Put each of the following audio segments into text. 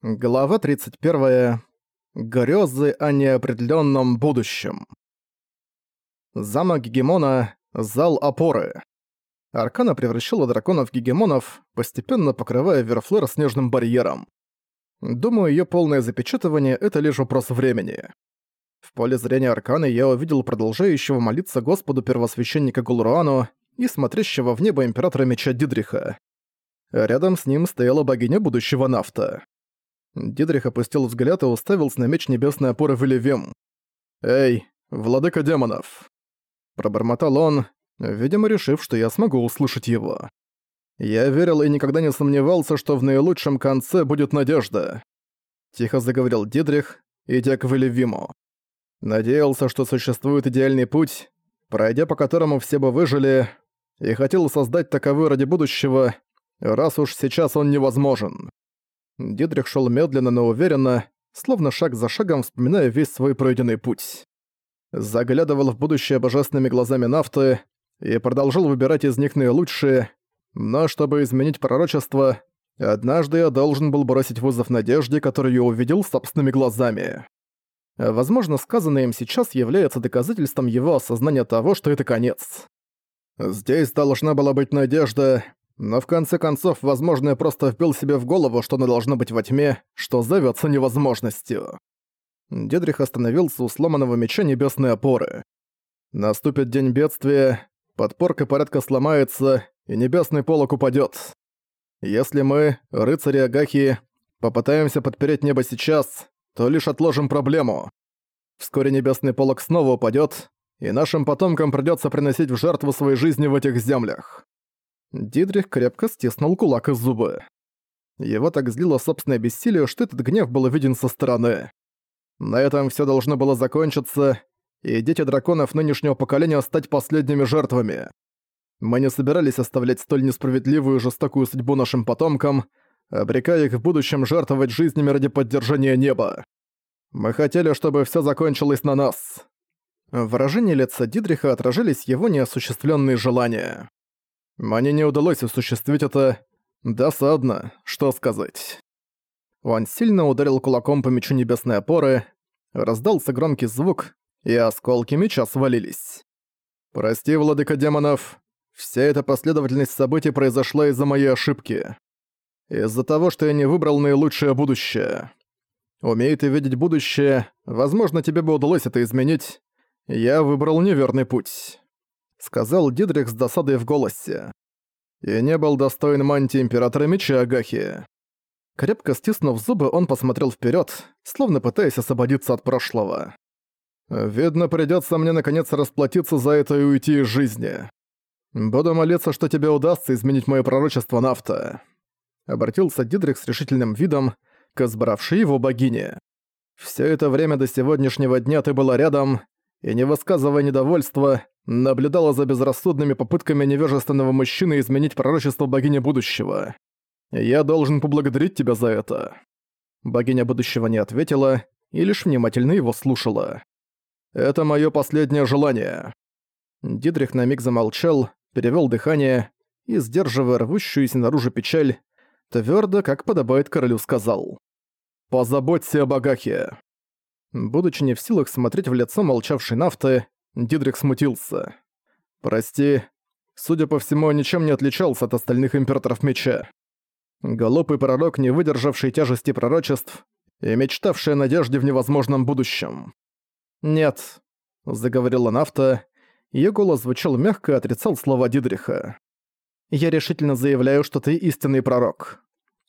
Глава 31. Грёзы о неопределённом будущем. Замок Гегемона. Зал опоры. Аркана превращала драконов в гегемонов, постепенно покрывая Верфлер снежным барьером. Думаю, её полное запечатывание — это лишь вопрос времени. В поле зрения Арканы я увидел продолжающего молиться Господу первосвященника Гулруану и смотрящего в небо императора меча Дидриха. Рядом с ним стояла богиня будущего Нафта. Дидрих опустил взгляд и уставился на меч небесной опоры в Элевем. «Эй, владыка демонов!» Пробормотал он, видимо, решив, что я смогу услышать его. «Я верил и никогда не сомневался, что в наилучшем конце будет надежда», — тихо заговорил Дидрих, идя к Велевиму. «Надеялся, что существует идеальный путь, пройдя по которому все бы выжили, и хотел создать таковой ради будущего, раз уж сейчас он невозможен. Дидрих шел медленно, но уверенно, словно шаг за шагом вспоминая весь свой пройденный путь. Заглядывал в будущее божественными глазами нафты и продолжил выбирать из них наилучшие, но чтобы изменить пророчество, однажды я должен был бросить вызов надежде, которую я увидел собственными глазами. Возможно, сказанное им сейчас является доказательством его осознания того, что это конец. Здесь должна была быть надежда, но в конце концов, возможно, я просто вбил себе в голову, что она должна быть во тьме, что зовётся невозможностью. Дедрих остановился у сломанного меча небесной опоры. Наступит день бедствия, подпорка порядка сломается, и небесный полог упадёт. Если мы, рыцари Агахи, попытаемся подпереть небо сейчас, то лишь отложим проблему. Вскоре небесный полог снова упадёт, и нашим потомкам придётся приносить в жертву своей жизни в этих землях. Дидрих крепко стиснул кулак из зубы. Его так злило собственное бессилие, что этот гнев был виден со стороны. На этом все должно было закончиться, и дети драконов нынешнего поколения стать последними жертвами. Мы не собирались оставлять столь несправедливую и жестокую судьбу нашим потомкам, обрекая их в будущем жертвовать жизнями ради поддержания неба. Мы хотели, чтобы все закончилось на нас. В выражении лица Дидриха отражались его неосуществленные желания. Мне не удалось осуществить это. Досадно, что сказать. Он сильно ударил кулаком по мечу небесной опоры, раздался громкий звук, и осколки меча свалились. «Прости, владыка демонов, вся эта последовательность событий произошла из-за моей ошибки. Из-за того, что я не выбрал наилучшее будущее. Умея ты видеть будущее, возможно, тебе бы удалось это изменить. Я выбрал неверный путь». — сказал Дидрих с досадой в голосе. «И не был достоин мантии Императора Меча Агахи». Крепко стиснув зубы, он посмотрел вперед, словно пытаясь освободиться от прошлого. «Видно, придется мне наконец расплатиться за это и уйти из жизни. Буду молиться, что тебе удастся изменить мое пророчество Нафта». Обратился Дидрих с решительным видом к избравшей его богине. «Всё это время до сегодняшнего дня ты была рядом, и, не высказывая недовольства, наблюдала за безрассудными попытками невежественного мужчины изменить пророчество богини будущего. Я должен поблагодарить тебя за это». Богиня будущего не ответила и лишь внимательно его слушала. «Это моё последнее желание». Дидрих на миг замолчал, перевёл дыхание и, сдерживая рвущуюся наружу печаль, твёрдо, как подобает королю, сказал. «Позаботься о Багахе». Будучи не в силах смотреть в лицо молчавшей нафты, Дидрик смутился. «Прости, судя по всему, ничем не отличался от остальных императоров меча. Голопый пророк, не выдержавший тяжести пророчеств и мечтавший о надежде в невозможном будущем. «Нет», — заговорила Нафта, её голос звучал мягко и отрицал слова Дидриха. «Я решительно заявляю, что ты истинный пророк.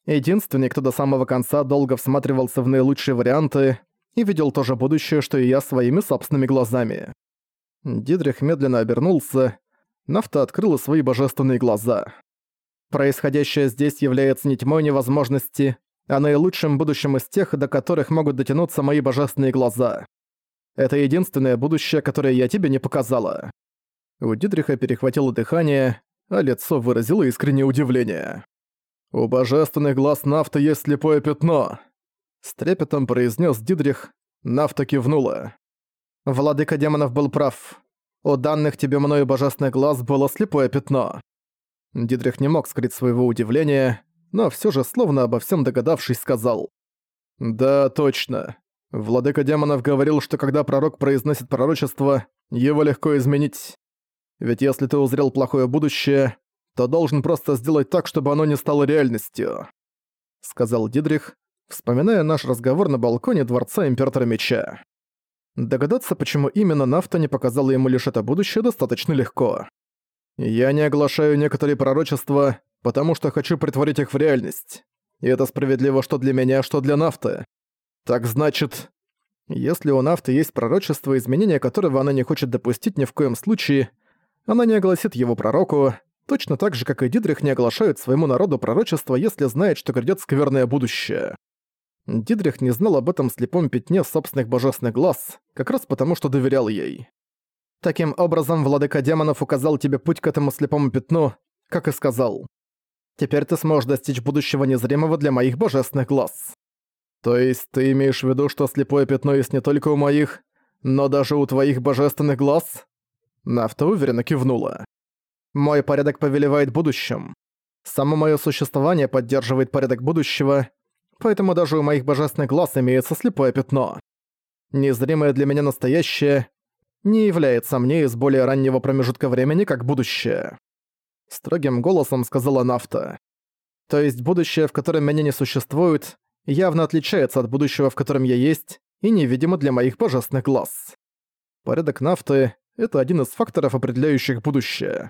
Единственный, кто до самого конца долго всматривался в наилучшие варианты и видел то же будущее, что и я своими собственными глазами. Дидрих медленно обернулся. Нафта открыла свои божественные глаза. Происходящее здесь является не тьмой невозможности, а наилучшим будущим из тех, до которых могут дотянуться мои божественные глаза. Это единственное будущее, которое я тебе не показала. У Дидриха перехватило дыхание, а лицо выразило искреннее удивление. «У божественных глаз Нафта есть слепое пятно!» С трепетом произнес Дидрих, Нафта кивнула. Владыка демонов был прав. У данных тебе мною божественных глаз было слепое пятно. Дидрих не мог скрыть своего удивления, но все же, словно обо всем догадавшись, сказал. «Да, точно. Владыка демонов говорил, что когда пророк произносит пророчество, его легко изменить. Ведь если ты узрел плохое будущее, то должен просто сделать так, чтобы оно не стало реальностью», — сказал Дидрих, вспоминая наш разговор на балконе Дворца Императора Меча. Догадаться, почему именно Нафта не показала ему лишь это будущее, достаточно легко. «Я не оглашаю некоторые пророчества, потому что хочу притворить их в реальность. И это справедливо что для меня, что для Нафты. Так значит, если у Нафты есть пророчество, изменения которого она не хочет допустить ни в коем случае, она не огласит его пророку, точно так же, как и Дидрих не оглашает своему народу пророчество, если знает, что грядет скверное будущее. Дидрих не знал об этом слепом пятне собственных божественных глаз, как раз потому, что доверял ей. Таким образом, владыка демонов указал тебе путь к этому слепому пятну, как и сказал. Теперь ты сможешь достичь будущего незримого для моих божественных глаз. То есть ты имеешь в виду, что слепое пятно есть не только у моих, но даже у твоих божественных глаз? Нафта уверенно кивнула. Мой порядок повелевает будущим. Само мое существование поддерживает порядок будущего, поэтому даже у моих божественных глаз имеется слепое пятно. Незримое для меня настоящее не является мне из более раннего промежутка времени как будущее. Строгим голосом сказала Нафта. То есть будущее, в котором меня не существует, явно отличается от будущего, в котором я есть, и невидимо для моих божественных глаз. Порядок Нафты — это один из факторов, определяющих будущее.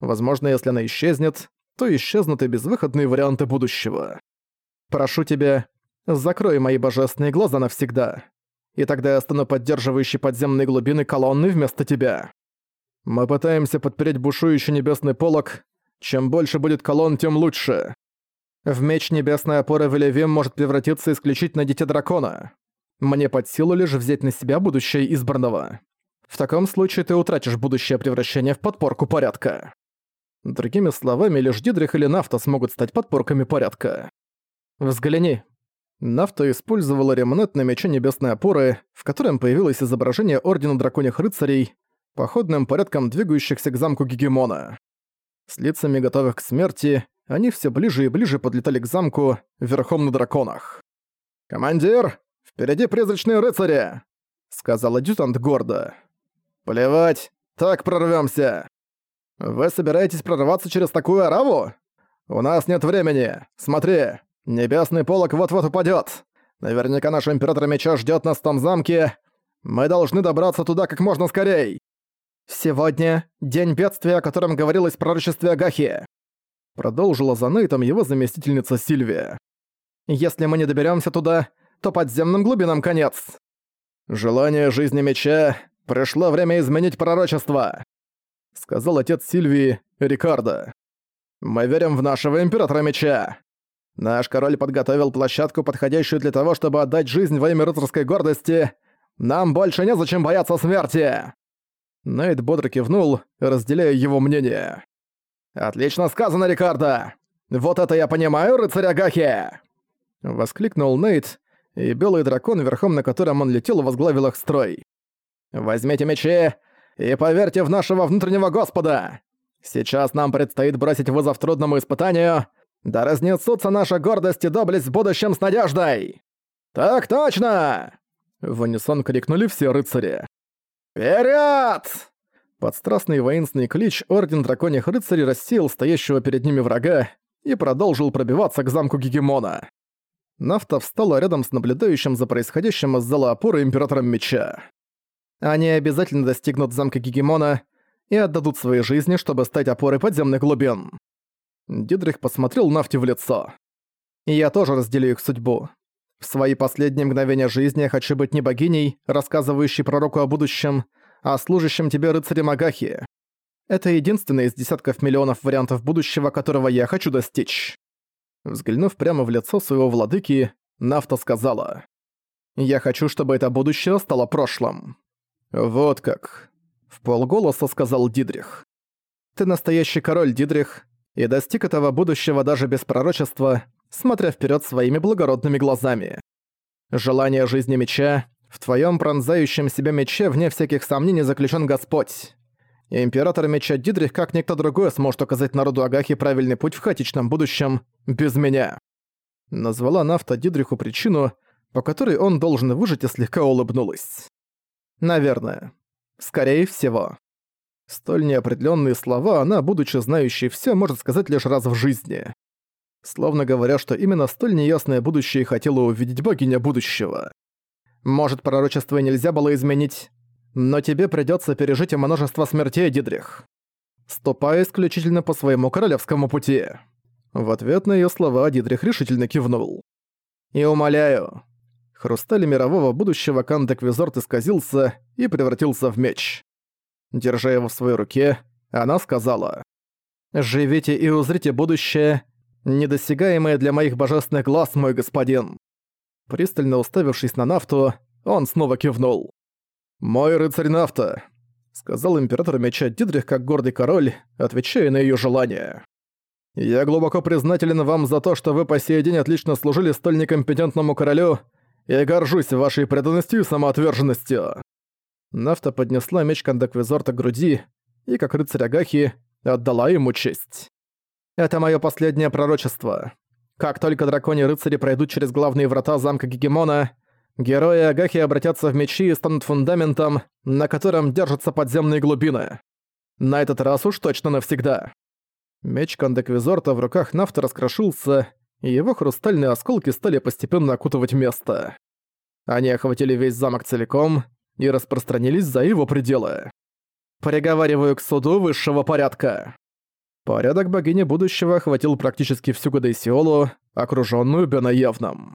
Возможно, если она исчезнет, то исчезнут и безвыходные варианты будущего. Прошу тебя, закрой мои божественные глаза навсегда, и тогда я стану поддерживающей подземные глубины колонны вместо тебя. Мы пытаемся подпереть бушующий небесный полог. Чем больше будет колонн, тем лучше. В меч небесной опоры Велевим может превратиться исключительно дитя дракона. Мне под силу лишь взять на себя будущее избранного. В таком случае ты утратишь будущее превращение в подпорку порядка. Другими словами, лишь Дидрих или Нафта смогут стать подпорками порядка. Взгляни. Нафта использовала ремонт на мече небесной опоры, в котором появилось изображение Ордена Драконьих Рыцарей, походным порядком двигающихся к замку Гегемона. С лицами готовых к смерти, они все ближе и ближе подлетали к замку, верхом на драконах. «Командир, впереди призрачные рыцари!» — сказал адъютант гордо. «Плевать, так прорвемся. Вы собираетесь прорваться через такую ораву? У нас нет времени. Смотри, небесный полог вот-вот упадет. Наверняка наш император меча ждет нас в том замке. Мы должны добраться туда как можно скорей. «Сегодня — день бедствия, о котором говорилось в пророчестве Агахи», продолжила за Нейтом его заместительница Сильвия. «Если мы не доберемся туда, то подземным глубинам конец». «Желание жизни меча, пришло время изменить пророчество», сказал отец Сильвии, Рикардо. «Мы верим в нашего императора меча. Наш король подготовил площадку, подходящую для того, чтобы отдать жизнь во имя рыцарской гордости. Нам больше незачем бояться смерти!» Найт бодро кивнул, разделяя его мнение. «Отлично сказано, Рикардо! Вот это я понимаю, рыцаря Гахи!» Воскликнул Нейт, и белый дракон, верхом на котором он летел, возглавил их строй. «Возьмите мечи и поверьте в нашего внутреннего господа! Сейчас нам предстоит бросить вызов трудному испытанию, да разнесутся наша гордость и доблесть в будущем с надеждой!» «Так точно!» В унисон крикнули все рыцари. «Вперед!» Под страстный воинственный клич Орден Драконьих Рыцарей рассеял стоящего перед ними врага и продолжил пробиваться к замку Гегемона. Нафта встала рядом с наблюдающим за происходящим из зала опоры Императором Меча. Они обязательно достигнут замка Гегемона и отдадут свои жизни, чтобы стать опорой подземных глубин. Дидрих посмотрел Нафте в лицо. «Я тоже разделю их судьбу. В свои последние мгновения жизни я хочу быть не богиней, рассказывающей пророку о будущем, а служащим тебе рыцарем Агахи. Это единственный из десятков миллионов вариантов будущего, которого я хочу достичь». Взглянув прямо в лицо своего владыки, Нафта сказала. «Я хочу, чтобы это будущее стало прошлым». «Вот как», — в полголоса сказал Дидрих. «Ты настоящий король, Дидрих, и достиг этого будущего даже без пророчества, смотря вперед своими благородными глазами. Желание жизни меча, в твоем пронзающем себя мече, вне всяких сомнений, заключен Господь. Император меча Дидрих, как никто другой, сможет указать народу Агахи правильный путь в хаотичном будущем, без меня. Назвала Нафта Дидриху причину, по которой он должен выжить и слегка улыбнулась. Наверное. Скорее всего. Столь неопределенные слова она, будучи знающей все, может сказать лишь раз в жизни. Словно говоря, что именно столь неясное будущее хотела увидеть богиня будущего. Может, пророчество нельзя было изменить, но тебе придется пережить множество смертей, Дидрих. Ступай исключительно по своему королевскому пути. В ответ на ее слова Дидрих решительно кивнул. И умоляю. Хрусталь мирового будущего Кандек-Визорт исказился и превратился в меч. Держа его в своей руке, она сказала. «Живите и узрите будущее, недосягаемое для моих божественных глаз, мой господин». Пристально уставившись на Нафту, он снова кивнул. «Мой рыцарь Нафта», — сказал император меча Дидрих как гордый король, отвечая на ее желание. «Я глубоко признателен вам за то, что вы по сей день отлично служили столь некомпетентному королю и горжусь вашей преданностью и самоотверженностью». Нафта поднесла меч Кандаквизорта к груди и, как рыцарь Агахи, отдала ему честь. «Это мое последнее пророчество. Как только драконьи рыцари пройдут через главные врата замка Гегемона, герои Агахи обратятся в мечи и станут фундаментом, на котором держатся подземные глубины. На этот раз уж точно навсегда». Меч Кандаквизорта в руках Нафта раскрошился, и его хрустальные осколки стали постепенно окутывать место. Они охватили весь замок целиком, и распространились за его пределы. Приговариваю к суду высшего порядка. Порядок богини будущего охватил практически всю Гадайсиолу, окружённую Бенаевным.